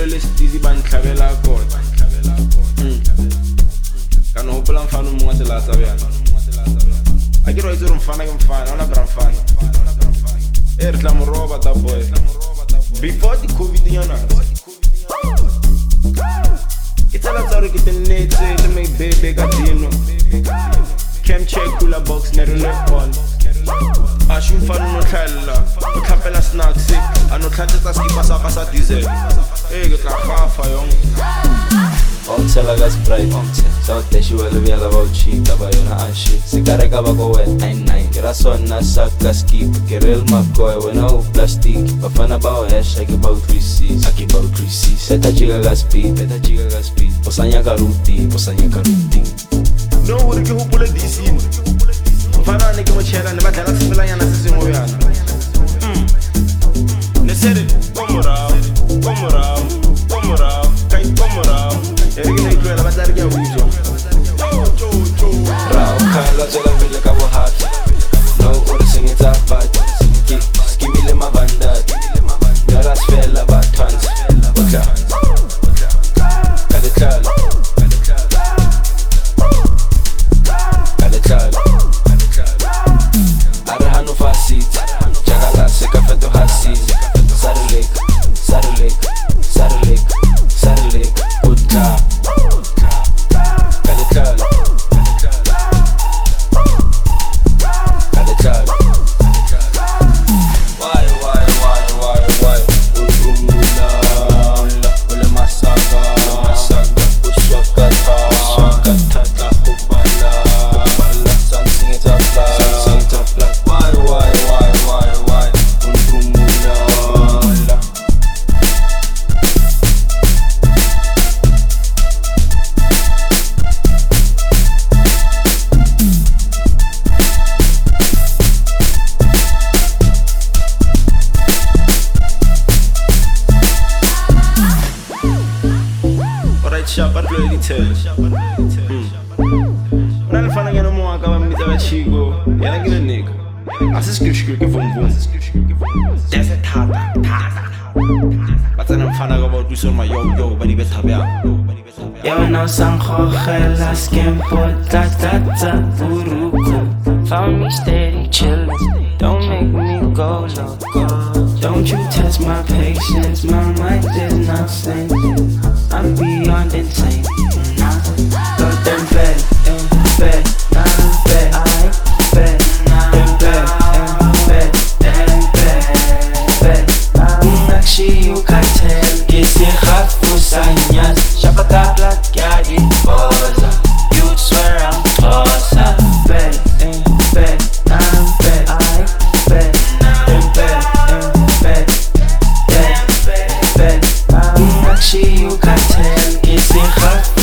lefelo le setizi ba ntlhabela kota Mm. ka no gopola mfana o mongwe tsela tsa bjana a ke re itse gore mfana ke mfana ona bra mfana. E re tla moroba ta boy. Before di covid yana ke tsela tsa gore ke tennetse le maibebe ka dino. Cam check cooler box ne re le on. A še mfana o no tlhaelela o tlhapela snacks a no tlhatsetsa skipa sa ka sa diesel ee ke tla gafa yong Ongitshela ka sprite sawudeshiwele bjala ba o cheata ba yona ashe se ka reka ba ko wet 99 ke ra sona sak ka skip. Ke real makoy wena o plastic. Bafana ba o hesha ke ba utlwisisa a ke ba utlwisisa beta jika ka speed. Beta jika ka speed o sa nyaka ruti o sa nyaka ruti no gore ke gopole disine mfana ne ke motšhela ne batlela sepelanyana tell. Hmm. When I find again no more, I got me that chigo. Yeah, I get a nigga. I says kish kish kish vom vom. That's a tata tata. But then I'm find out about this on my yo yo, but he bet habia. Yo no san Jorge las quien por ta ta ta buruco. Fa misteri chillin'. Make me go loco Don't you test my patience, my mind is not sane. I'm beyond insane Unakshi ukatel, isikhaf